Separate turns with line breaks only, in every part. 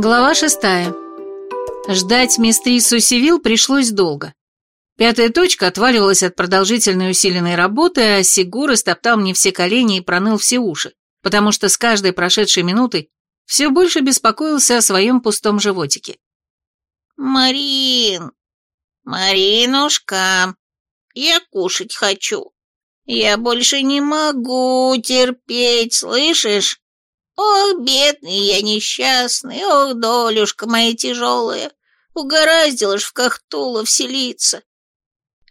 Глава шестая. Ждать мистрису Сивил пришлось долго. Пятая точка отваливалась от продолжительной усиленной работы, а Сигур истоптал мне все колени и проныл все уши, потому что с каждой прошедшей минутой все больше беспокоился о своем пустом животике.
«Марин! Маринушка! Я кушать хочу. Я больше не могу терпеть, слышишь? Ох, бедный я несчастный, ох, долюшка моя тяжелая, угораздило ж в Кахтула вселиться.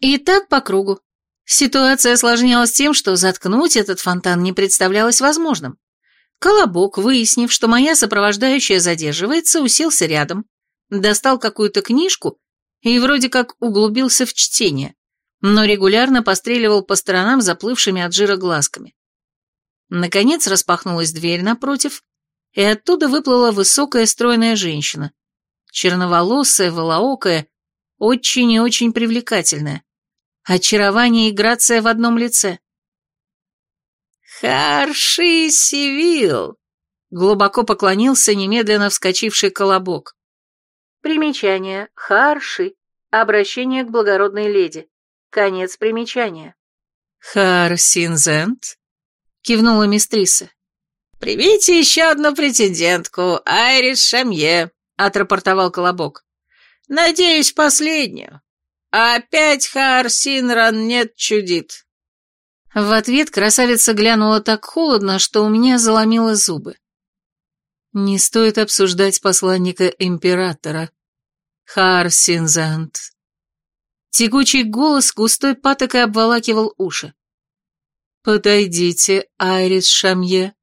И так по кругу. Ситуация осложнялась тем, что заткнуть этот фонтан не представлялось возможным. Колобок, выяснив, что моя сопровождающая задерживается, уселся рядом, достал какую-то книжку и вроде как углубился в чтение, но регулярно постреливал по сторонам заплывшими от жира глазками. Наконец распахнулась дверь напротив, и оттуда выплыла высокая стройная женщина, черноволосая, волоокая, очень и очень привлекательная. Очарование и грация в одном лице.
«Харши Сивил!» — глубоко поклонился немедленно вскочивший колобок.
Примечание. Харши. Обращение к благородной леди. Конец примечания.
«Хар Синзент?»
— кивнула мистриса.
«Привите еще одну претендентку, Айрис Шамье», — отрапортовал Колобок. «Надеюсь, последнюю. Опять Хар Синран нет чудит».
В ответ красавица глянула так холодно, что у меня заломило зубы. Не стоит обсуждать посланника императора. Хар Синзант. Тягучий голос густой патокой обволакивал уши. «Подойдите, Айрис Шамье».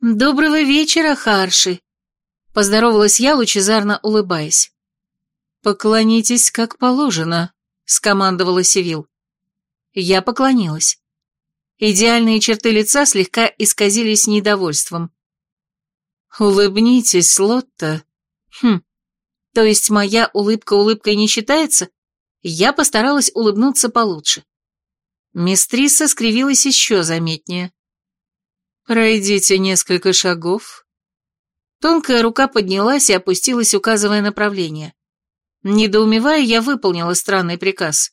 «Доброго вечера, Харши», — поздоровалась я, лучезарно улыбаясь. «Поклонитесь, как положено», — скомандовала Сивил. Я поклонилась. Идеальные черты лица слегка исказились недовольством. «Улыбнитесь, Лотта». «Хм, то есть моя улыбка улыбкой не считается?» Я постаралась улыбнуться получше. Мистриса скривилась еще заметнее. «Пройдите несколько шагов». Тонкая рука поднялась и опустилась, указывая направление. Недоумевая, я выполнила странный приказ.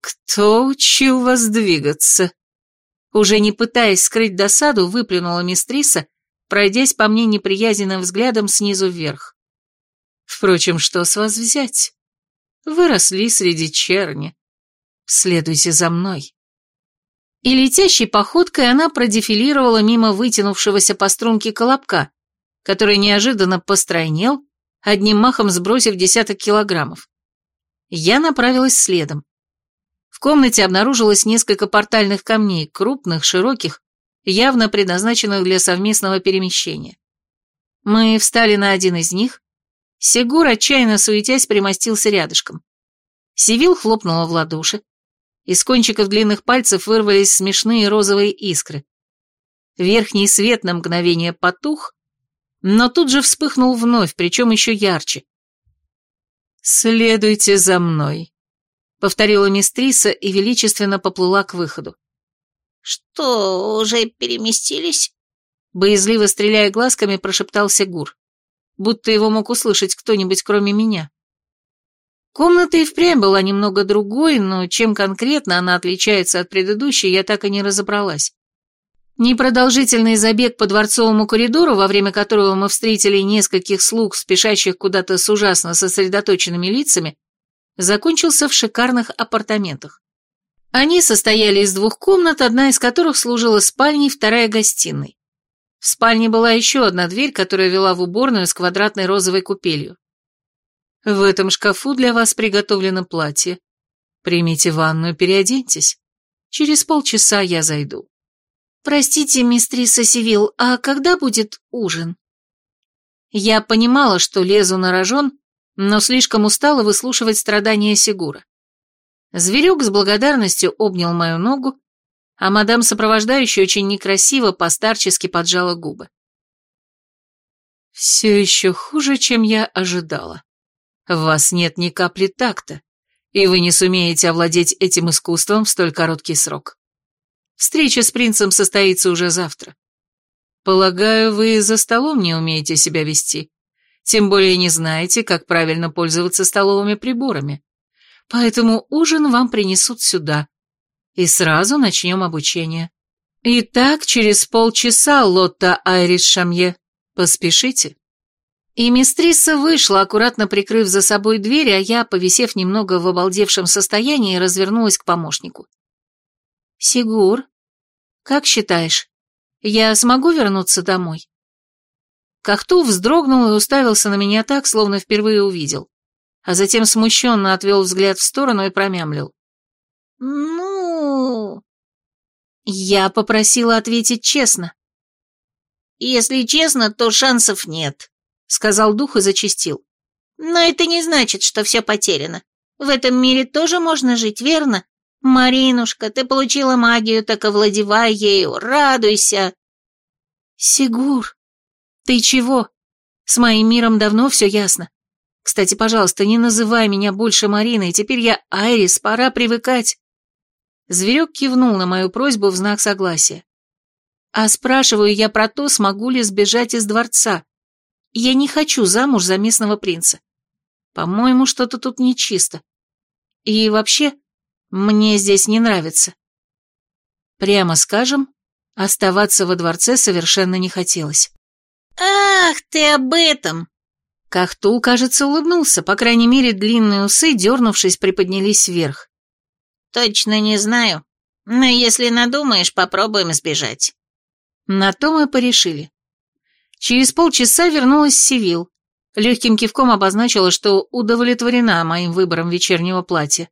«Кто учил вас двигаться?» Уже не пытаясь скрыть досаду, выплюнула мистриса, пройдясь по мне неприязненным взглядом снизу вверх. «Впрочем, что с вас взять? Вы росли среди черни. Следуйте за мной». И летящей походкой она продефилировала мимо вытянувшегося по струнке колобка, который неожиданно постройнел, одним махом сбросив десяток килограммов. Я направилась следом. В комнате обнаружилось несколько портальных камней, крупных, широких, явно предназначенных для совместного перемещения. Мы встали на один из них. Сегур, отчаянно суетясь, примостился рядышком. Сивил хлопнула в ладоши. Из кончиков длинных пальцев вырвались смешные розовые искры. Верхний свет на мгновение потух, но тут же вспыхнул вновь, причем еще ярче. «Следуйте за мной», — повторила мистриса и величественно поплыла к выходу.
«Что, уже переместились?»
Боязливо стреляя глазками, прошептал Сегур, будто его мог услышать кто-нибудь, кроме меня. Комната и впрямь была немного другой, но чем конкретно она отличается от предыдущей, я так и не разобралась. Непродолжительный забег по дворцовому коридору, во время которого мы встретили нескольких слуг, спешащих куда-то с ужасно сосредоточенными лицами, закончился в шикарных апартаментах. Они состояли из двух комнат, одна из которых служила спальней, вторая – гостиной. В спальне была еще одна дверь, которая вела в уборную с квадратной розовой купелью. В этом шкафу для вас приготовлено платье. Примите ванную, переоденьтесь. Через полчаса я зайду. Простите, мистриса Сивил, а когда будет ужин? Я понимала, что лезу на рожон, но слишком устала выслушивать страдания Сигура. Зверек с благодарностью обнял мою ногу, а мадам сопровождающая очень некрасиво постарчески поджала губы. «Все еще хуже, чем я ожидала. В вас нет ни капли такта, и вы не сумеете овладеть этим искусством в столь короткий срок. Встреча с принцем состоится уже завтра. Полагаю, вы за столом не умеете себя вести. Тем более не знаете, как правильно пользоваться столовыми приборами. Поэтому ужин вам принесут сюда. И сразу начнем обучение. Итак, через полчаса, Лотта Айрис Шамье. Поспешите. И мистриса вышла, аккуратно прикрыв за собой дверь, а я, повисев немного в обалдевшем состоянии, развернулась к помощнику. «Сигур, как считаешь, я смогу вернуться домой?» Кахтул вздрогнул и уставился на меня так, словно впервые увидел, а затем смущенно отвел взгляд в сторону и промямлил.
«Ну...»
Я попросила ответить честно.
«Если честно, то шансов нет»,
сказал дух и зачистил.
«Но это не значит, что все потеряно. В этом мире тоже можно жить, верно? Маринушка, ты получила магию, так овладевай ею, радуйся!»
«Сигур, ты чего? С моим миром давно все ясно. Кстати, пожалуйста, не называй меня больше Мариной, теперь я Айрис, пора привыкать». Зверек кивнул на мою просьбу в знак согласия. А спрашиваю я про то, смогу ли сбежать из дворца. Я не хочу замуж за местного принца. По-моему, что-то тут нечисто. И вообще, мне здесь не нравится. Прямо скажем, оставаться во дворце совершенно не хотелось.
«Ах, ты об этом!»
Кахтул, кажется, улыбнулся, по крайней мере, длинные усы, дернувшись, приподнялись вверх.
«Точно не знаю, но если надумаешь, попробуем сбежать».
На то мы порешили. Через полчаса вернулась Сивил. Легким кивком обозначила, что удовлетворена моим выбором вечернего платья.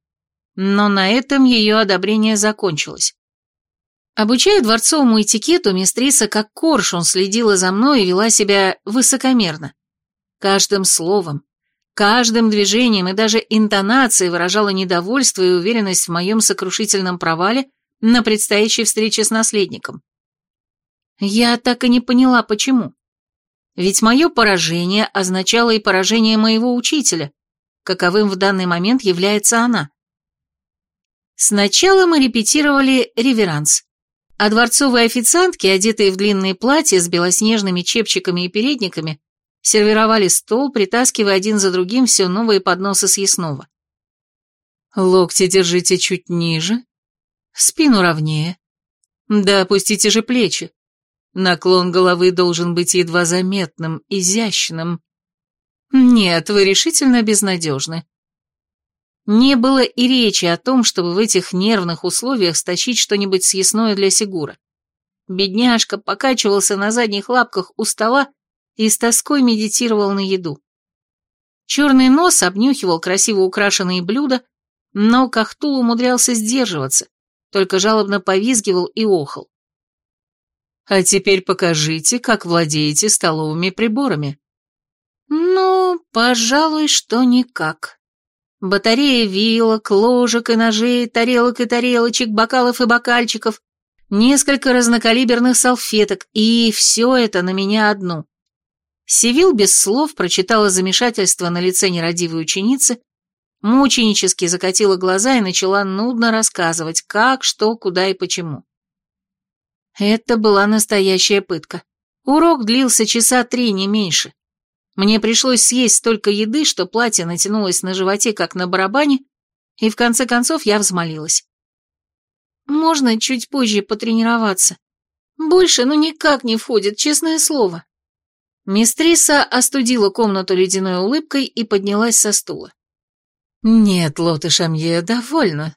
Но на этом ее одобрение закончилось. Обучая дворцовому этикету, мистриса как коршун следила за мной и вела себя высокомерно. Каждым словом, каждым движением и даже интонацией выражала недовольство и уверенность в моем сокрушительном провале на предстоящей встрече с наследником. Я так и не поняла, почему. Ведь мое поражение означало и поражение моего учителя, каковым в данный момент является она. Сначала мы репетировали реверанс, а дворцовые официантки, одетые в длинные платья с белоснежными чепчиками и передниками, сервировали стол, притаскивая один за другим все новые подносы съестного. Локти держите чуть ниже, спину ровнее. Да опустите же плечи. Наклон головы должен быть едва заметным, изящным. Нет, вы решительно безнадежны. Не было и речи о том, чтобы в этих нервных условиях стащить что-нибудь съестное для Сигура. Бедняжка покачивался на задних лапках у стола и с тоской медитировал на еду. Черный нос обнюхивал красиво украшенные блюда, но Кахтул умудрялся сдерживаться, только жалобно повизгивал и охал. А теперь покажите, как владеете столовыми приборами. Ну, пожалуй, что никак. Батарея вилок, ложек и ножей, тарелок и тарелочек, бокалов и бокальчиков, несколько разнокалиберных салфеток, и все это на меня одну. Сивил без слов прочитала замешательство на лице нерадивой ученицы, мученически закатила глаза и начала нудно рассказывать, как, что, куда и почему. Это была настоящая пытка. Урок длился часа три, не меньше. Мне пришлось съесть столько еды, что платье натянулось на животе, как на барабане, и в конце концов я взмолилась. Можно чуть позже потренироваться. Больше ну никак не входит, честное слово. Мистриса остудила комнату ледяной улыбкой и поднялась со стула. «Нет, Лоты Шамье, довольно.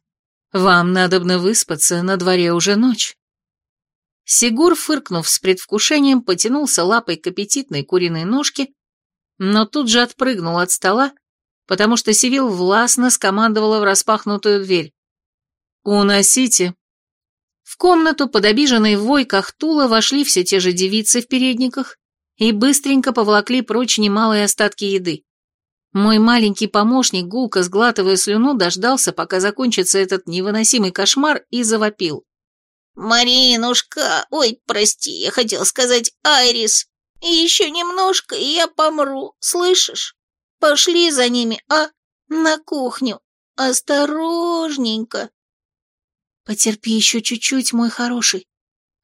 Вам надобно выспаться, на дворе уже ночь». Сигур, фыркнув с предвкушением, потянулся лапой к аппетитной куриной ножке, но тут же отпрыгнул от стола, потому что Сивил властно скомандовала в распахнутую дверь. «Уносите!» В комнату под обиженной вой Кахтула вошли все те же девицы в передниках и быстренько поволокли прочь немалые остатки еды. Мой маленький помощник, гулко сглатывая слюну, дождался, пока закончится этот невыносимый кошмар, и завопил.
«Маринушка, ой, прости, я хотел сказать Айрис. Еще немножко, и я помру, слышишь? Пошли за ними, а? На кухню. Осторожненько».
«Потерпи еще чуть-чуть, мой хороший.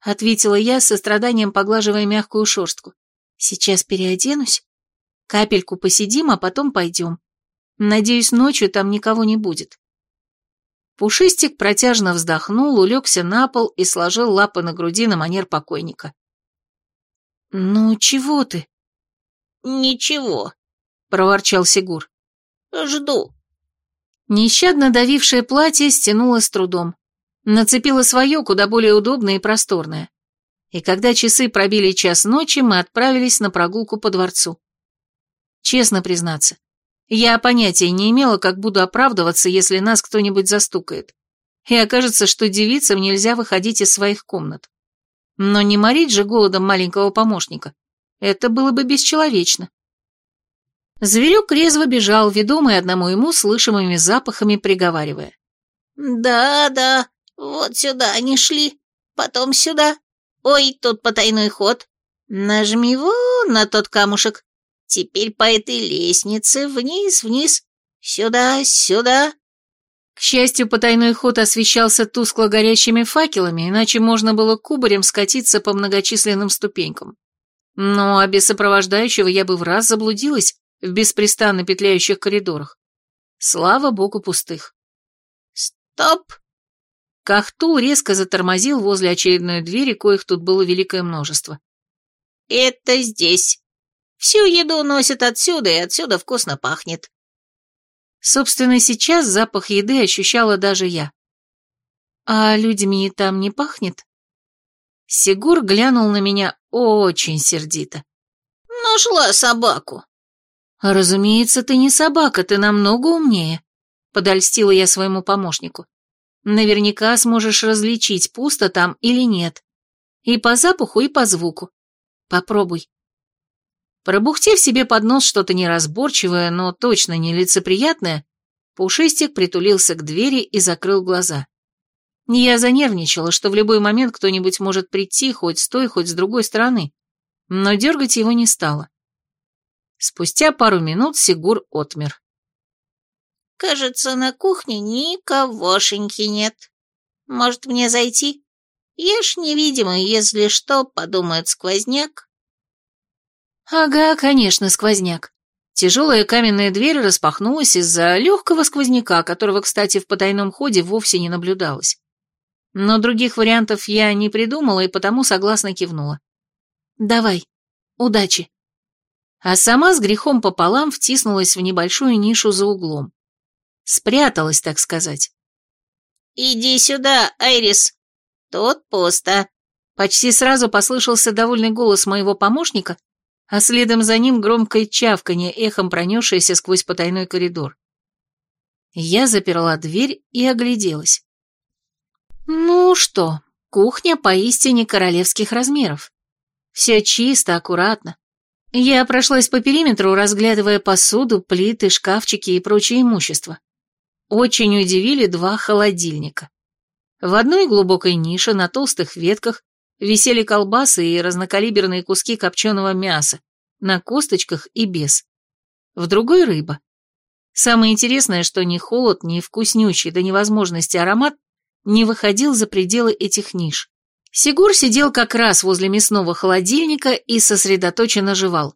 — ответила я, с состраданием поглаживая мягкую шерстку. «Сейчас переоденусь. Капельку посидим, а потом пойдем. Надеюсь, ночью там никого не будет». Пушистик протяжно вздохнул, улегся на пол и сложил лапы на груди на манер покойника. «Ну, чего ты?»
«Ничего», —
проворчал Сигур.
«Жду».
Нещадно давившее платье стянуло с трудом. Нацепила свое, куда более удобное и просторное. И когда часы пробили час ночи, мы отправились на прогулку по дворцу. Честно признаться, я понятия не имела, как буду оправдываться, если нас кто-нибудь застукает. И окажется, что девицам нельзя выходить из своих комнат. Но не морить же голодом маленького помощника. Это было бы бесчеловечно. Зверек резво бежал, ведомый одному ему слышимыми запахами, приговаривая.
«Да-да, вот сюда они шли, потом сюда. Ой, тут потайной ход. Нажми вон на тот камушек. Теперь по этой лестнице вниз, вниз, сюда, сюда.
К счастью, потайной ход освещался тускло горящими факелами, иначе можно было кубарем скатиться по многочисленным ступенькам. Ну, а без сопровождающего я бы в раз заблудилась в беспрестанно петляющих коридорах. Слава богу, пустых.
«Стоп!»
Кахтул резко затормозил возле очередной двери, коих тут было великое множество.
«Это здесь. Всю еду носят отсюда, и отсюда вкусно пахнет.
Собственно, сейчас запах еды ощущала даже я. А людьми там не пахнет? Сигур глянул на меня очень сердито.
Нашла собаку.
Разумеется, ты не собака, ты намного умнее, подольстила я своему помощнику. Наверняка сможешь различить, пусто там или нет. И по запаху, и по звуку. Попробуй. Пробухтев себе под нос что-то неразборчивое, но точно не лицеприятное, Пушистик притулился к двери и закрыл глаза. Я занервничала, что в любой момент кто-нибудь может прийти хоть с той, хоть с другой стороны, но дергать его не стало. Спустя пару минут Сигур отмер.
«Кажется, на кухне никогошеньки нет. Может, мне зайти? Я ж невидимый, если что, подумает сквозняк».
Ага, конечно, сквозняк. Тяжелая каменная дверь распахнулась из-за легкого сквозняка, которого, кстати, в потайном ходе вовсе не наблюдалось. Но других вариантов я не придумала и потому согласно кивнула. «Давай. Удачи». А сама с грехом пополам втиснулась в небольшую нишу за углом. Спряталась, так сказать.
«Иди сюда, Айрис. Тут пусто».
Почти сразу послышался довольный голос моего помощника, а следом за ним громкое чавканье, эхом пронесшееся сквозь потайной коридор. Я заперла дверь и огляделась. Ну что, кухня поистине королевских размеров. Все чисто, аккуратно. Я прошлась по периметру, разглядывая посуду, плиты, шкафчики и прочее имущество. Очень удивили два холодильника. В одной глубокой нише на толстых ветках висели колбасы и разнокалиберные куски копченого мяса, на косточках и без. В другой рыба. Самое интересное, что ни холод, ни вкуснючий до невозможности аромат не выходил за пределы этих ниш. Сигур сидел как раз возле мясного холодильника и сосредоточенно жевал.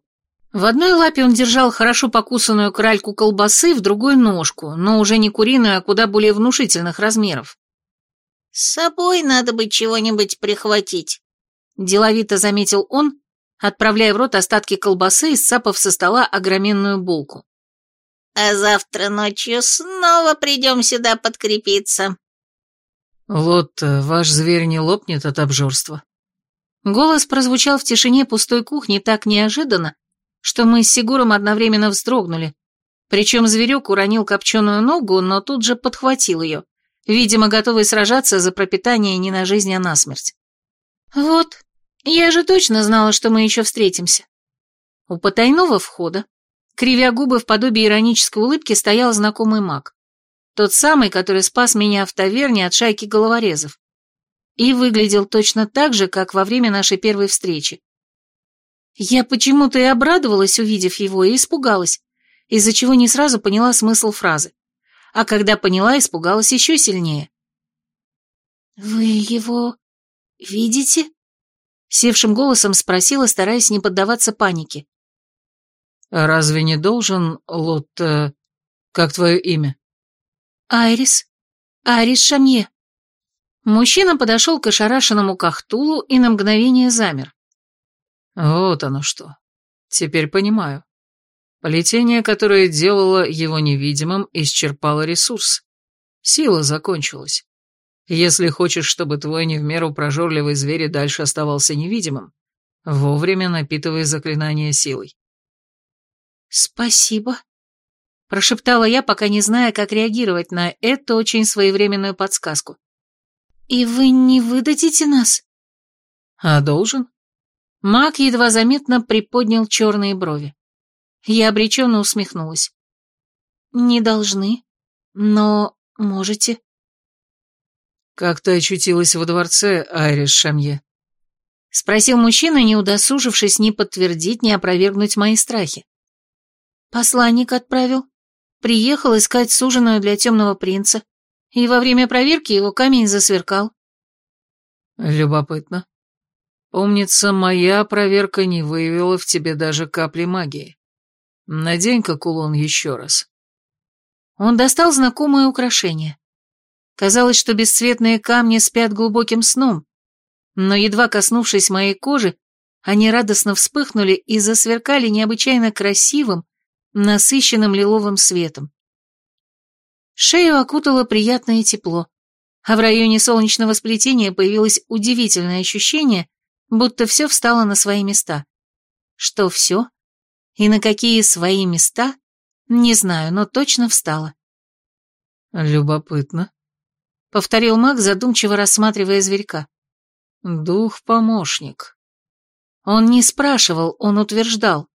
В одной лапе он держал хорошо покусанную кральку колбасы, в другой ножку, но уже не куриную, а куда более внушительных размеров.
«С собой надо бы чего-нибудь прихватить», —
деловито заметил он, отправляя в рот остатки колбасы и сапав со стола огроменную булку.
«А завтра ночью снова придем сюда подкрепиться».
«Вот э, ваш зверь не лопнет от обжорства».
Голос прозвучал в тишине пустой кухни так неожиданно, что мы с Сигуром одновременно вздрогнули. Причем зверек уронил копченую ногу, но тут же подхватил ее видимо, готовый сражаться за пропитание не на жизнь, а на смерть. Вот, я же точно знала, что мы еще встретимся. У потайного входа, кривя губы в подобии иронической улыбки, стоял знакомый маг. Тот самый, который спас меня в таверне от шайки головорезов. И выглядел точно так же, как во время нашей первой встречи. Я почему-то и обрадовалась, увидев его, и испугалась, из-за чего не сразу поняла смысл фразы а когда поняла, испугалась еще сильнее. «Вы его видите?» Севшим голосом спросила, стараясь не поддаваться панике.
«А разве не должен, Лот... Э, как твое имя?»
«Айрис. Айрис Шамье». Мужчина подошел к ошарашенному Кахтулу и на мгновение замер.
«Вот оно что. Теперь понимаю. Плетение, которое делало его невидимым, исчерпало ресурс. Сила закончилась. Если хочешь, чтобы твой не в меру прожорливый зверь и дальше оставался невидимым, вовремя напитывай заклинание силой.
«Спасибо», — прошептала я, пока не зная, как реагировать на эту очень своевременную подсказку. «И вы не выдадите нас?»
«А должен?»
Маг едва заметно приподнял черные брови. Я обреченно усмехнулась. «Не должны, но можете».
«Как ты очутилась во дворце, Айрис Шамье?»
Спросил мужчина, не удосужившись ни подтвердить, ни опровергнуть мои страхи. Посланник отправил. Приехал искать суженую для темного принца, и во время проверки его камень засверкал.
Любопытно. Помнится, моя проверка не выявила в тебе даже капли магии. Надень-ка кулон еще раз.
Он достал знакомое украшение. Казалось, что бесцветные камни спят глубоким сном, но едва коснувшись моей кожи, они радостно вспыхнули и засверкали необычайно красивым, насыщенным лиловым светом. Шею окутало приятное тепло, а в районе солнечного сплетения появилось удивительное ощущение, будто все встало на свои места. Что все? И на какие свои места? Не знаю, но точно встала.
Любопытно.
Повторил маг, задумчиво рассматривая зверька.
Дух-помощник.
Он не спрашивал, он утверждал.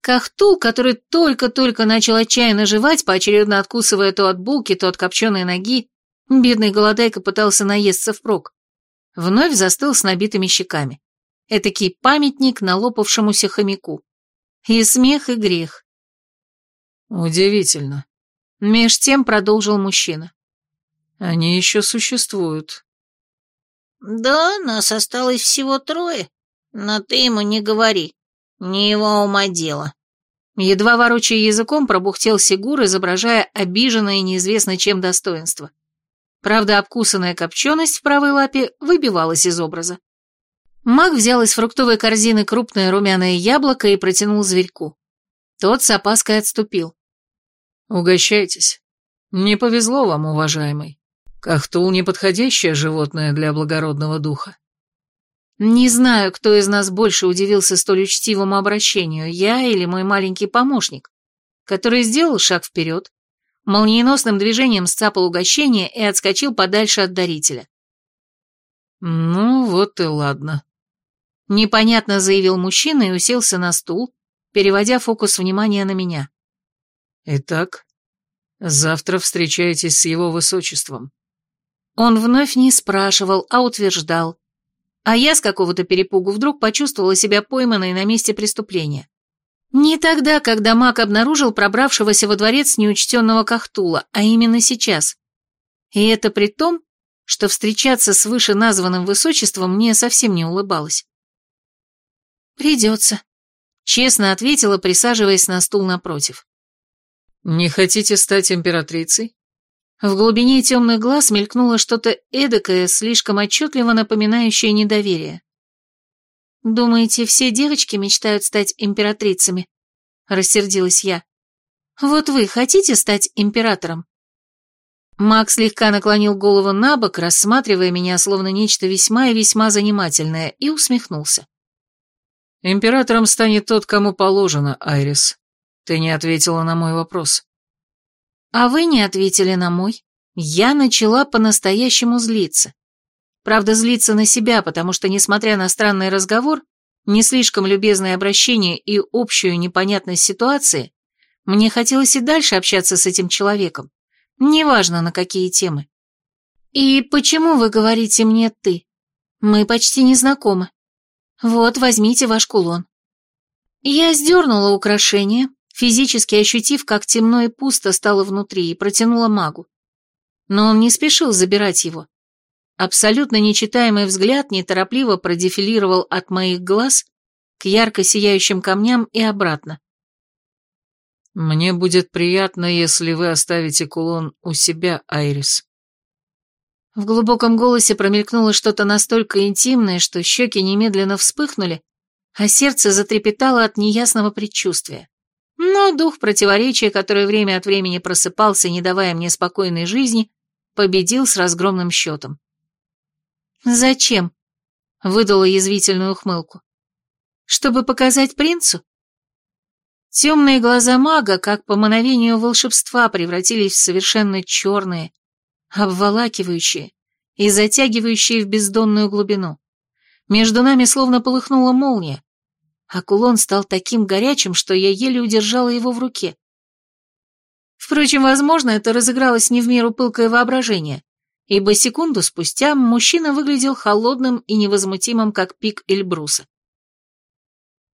Кахтул, который только-только начал отчаянно жевать, поочередно откусывая то от булки, то от копченой ноги, бедный голодайка пытался наесться впрок, вновь застыл с набитыми щеками. Этакий памятник налопавшемуся хомяку. И смех, и грех.
Удивительно.
Меж тем продолжил мужчина.
Они еще существуют.
Да, нас осталось всего трое, но ты ему не говори. Не его ума дело.
Едва ворочая языком, пробухтел Сигур, изображая обиженное и неизвестно чем достоинство. Правда, обкусанная копченость в правой лапе выбивалась из образа. Маг взял из фруктовой корзины крупное румяное яблоко и протянул зверьку. Тот с опаской отступил.
«Угощайтесь. Не повезло вам, уважаемый. Кахтул — неподходящее животное для благородного духа».
Не знаю, кто из нас больше удивился столь учтивому обращению, я или мой маленький помощник, который сделал шаг вперед, молниеносным движением сцапал угощение и отскочил подальше от дарителя.
«Ну, вот и ладно», —
непонятно заявил мужчина и уселся на стул, переводя фокус внимания на меня.
«Итак, завтра встречаетесь с его высочеством».
Он вновь не спрашивал, а утверждал, а я с какого-то перепугу вдруг почувствовала себя пойманной на месте преступления. Не тогда, когда маг обнаружил пробравшегося во дворец неучтенного Кахтула, а именно сейчас. И это при том, что встречаться с вышеназванным высочеством мне совсем не улыбалось. «Придется», — честно ответила, присаживаясь на стул напротив.
«Не хотите стать императрицей?»
В глубине темных глаз мелькнуло что-то эдакое, слишком отчетливо напоминающее недоверие. «Думаете, все девочки мечтают стать императрицами?» — рассердилась я. «Вот вы хотите стать императором?» Макс слегка наклонил голову на бок, рассматривая меня словно нечто весьма и весьма занимательное, и усмехнулся.
«Императором станет тот, кому положено, Айрис. Ты не ответила на мой вопрос».
А вы не ответили на мой. Я начала по-настоящему злиться. Правда, злиться на себя, потому что, несмотря на странный разговор, не слишком любезное обращение и общую непонятность ситуации, мне хотелось и дальше общаться с этим человеком, неважно на какие темы. «И почему вы говорите мне «ты»? Мы почти не знакомы. Вот, возьмите ваш кулон». Я сдернула украшение, физически ощутив, как темно и пусто стало внутри, и протянула магу. Но он не спешил забирать его. Абсолютно нечитаемый взгляд неторопливо продефилировал от моих глаз к ярко сияющим камням и обратно.
«Мне будет приятно, если вы оставите кулон у себя, Айрис».
В глубоком голосе промелькнуло что-то настолько интимное, что щеки немедленно вспыхнули, а сердце затрепетало от неясного предчувствия. Но дух противоречия, который время от времени просыпался, не давая мне спокойной жизни, победил с разгромным счетом. «Зачем?» — выдала язвительную ухмылку. «Чтобы показать принцу?» Темные глаза мага, как по мановению волшебства, превратились в совершенно черные, обволакивающие и затягивающие в бездонную глубину. Между нами словно полыхнула молния, а кулон стал таким горячим, что я еле удержала его в руке. Впрочем, возможно, это разыгралось не в меру пылкое воображение, ибо секунду спустя мужчина выглядел холодным и невозмутимым, как пик Эльбруса.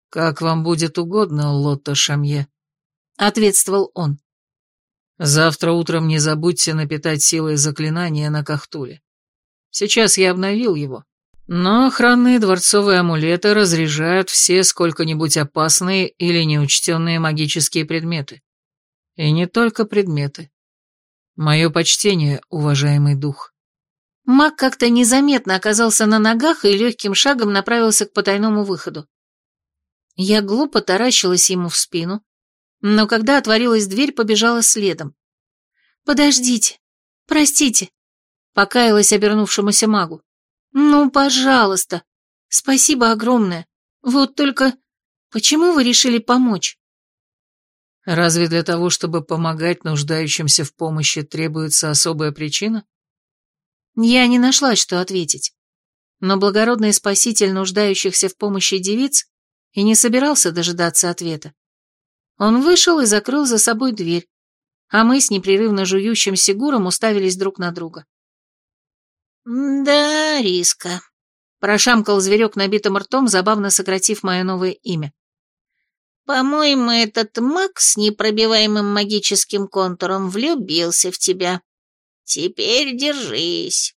«Как вам будет угодно, Лотто Шамье», — ответствовал он. «Завтра утром не забудьте напитать силой заклинания на Кахтуле. Сейчас я обновил его, но охранные дворцовые амулеты разряжают все сколько-нибудь опасные или неучтенные магические предметы. И не только предметы. Мое почтение, уважаемый дух».
Маг как-то незаметно оказался на ногах и легким шагом направился к потайному выходу. Я глупо таращилась ему в спину, но когда отворилась дверь, побежала следом. «Подождите, простите», — покаялась обернувшемуся магу. «Ну, пожалуйста, спасибо огромное. Вот только почему вы решили помочь?»
«Разве для того, чтобы помогать нуждающимся в помощи, требуется особая причина?»
Я не нашла, что ответить. Но благородный спаситель нуждающихся в помощи девиц и не собирался дожидаться ответа. Он вышел и закрыл за собой дверь, а мы с непрерывно жующим Сигуром уставились друг на друга.
«Да, риска», — прошамкал зверек набитым ртом, забавно сократив мое новое имя. «По-моему, этот маг с непробиваемым магическим контуром влюбился в тебя. Теперь держись.